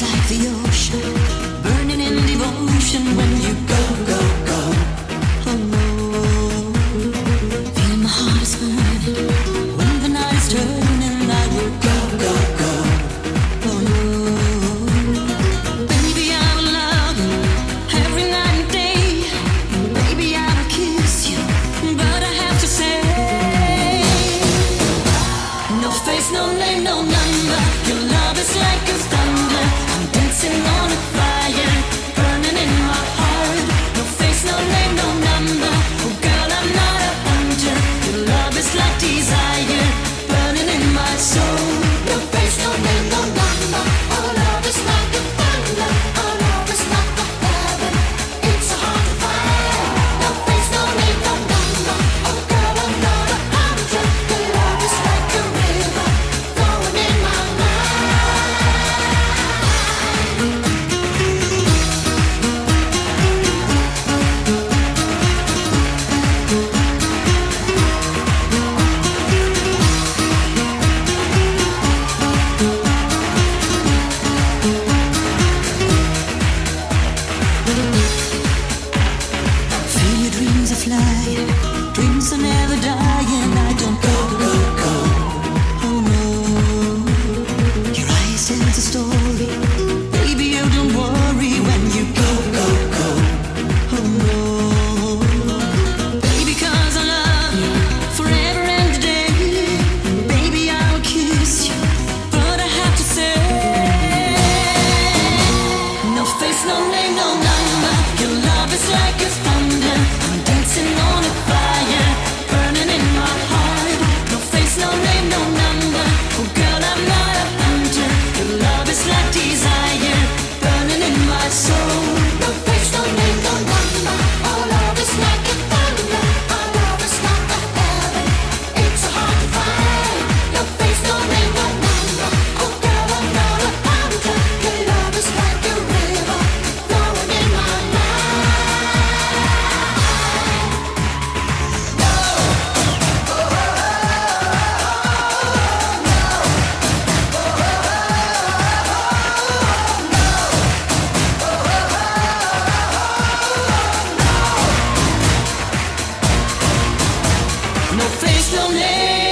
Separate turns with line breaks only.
like the ocean, burning in devotion when you go, go, go. Baby, you don't worry no face, no name.